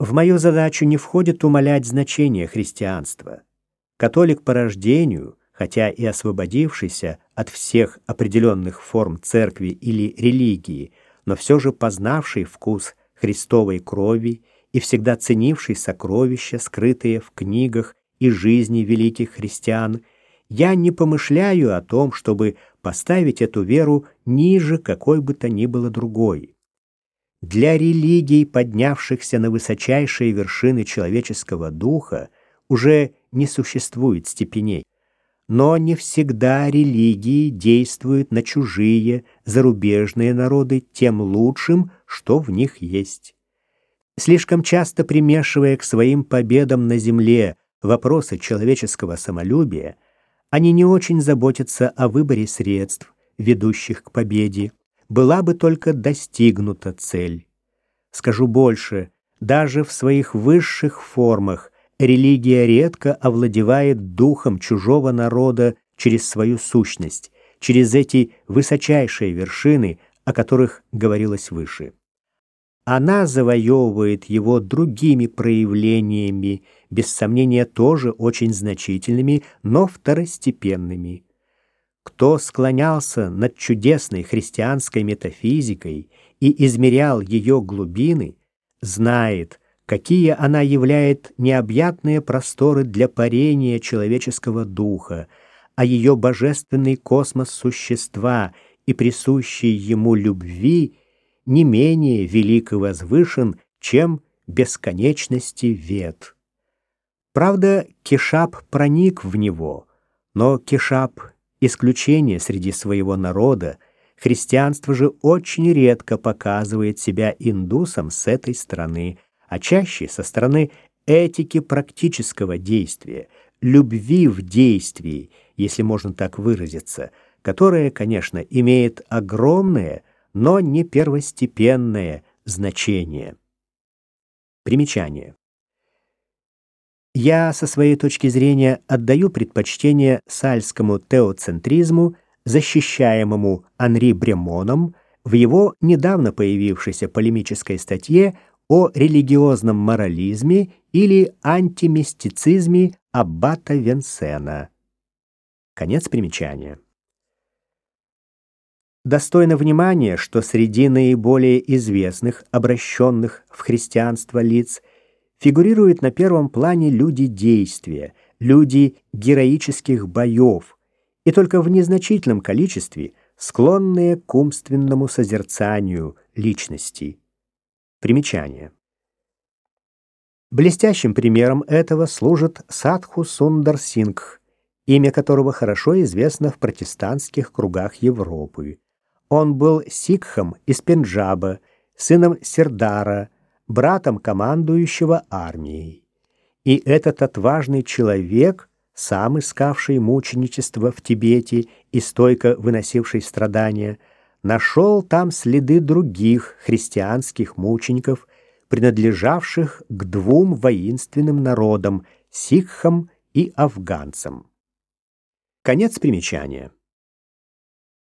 В мою задачу не входит умалять значение христианства. Католик по рождению, хотя и освободившийся от всех определенных форм церкви или религии, но все же познавший вкус Христовой крови и всегда ценивший сокровища, скрытые в книгах и жизни великих христиан, я не помышляю о том, чтобы поставить эту веру ниже какой бы то ни было другой. Для религий, поднявшихся на высочайшие вершины человеческого духа, уже не существует степеней. Но не всегда религии действуют на чужие, зарубежные народы тем лучшим, что в них есть. Слишком часто примешивая к своим победам на земле вопросы человеческого самолюбия, они не очень заботятся о выборе средств, ведущих к победе, была бы только достигнута цель. Скажу больше, даже в своих высших формах религия редко овладевает духом чужого народа через свою сущность, через эти высочайшие вершины, о которых говорилось выше. Она завоевывает его другими проявлениями, без сомнения тоже очень значительными, но второстепенными. Кто склонялся над чудесной христианской метафизикой и измерял ее глубины, знает, какие она являет необъятные просторы для парения человеческого духа, а ее божественный космос существа и присущий ему любви не менее велик и возвышен, чем бесконечности вет. Правда, Кешап проник в него, но Кешап — исключение среди своего народа, христианство же очень редко показывает себя индусам с этой стороны, а чаще со стороны этики практического действия, любви в действии, если можно так выразиться, которая, конечно, имеет огромное, но не первостепенное значение. Примечание. Я со своей точки зрения отдаю предпочтение сальскому теоцентризму, защищаемому Анри Бремоном в его недавно появившейся полемической статье о религиозном морализме или антимистицизме аббата Венсена. Конец примечания. Достойно внимания, что среди наиболее известных, обращенных в христианство лиц, фигурируют на первом плане люди действия, люди героических боев, и только в незначительном количестве склонные к умственному созерцанию личности. Примечание. Блестящим примером этого служит Садху Сундар Сингх, имя которого хорошо известно в протестантских кругах Европы. Он был сикхом из Пенджаба, сыном Сердара, братом командующего армией. И этот отважный человек, сам искавший мученичество в Тибете и стойко выносивший страдания, нашел там следы других христианских мучеников, принадлежавших к двум воинственным народам – сикхам и афганцам. Конец примечания.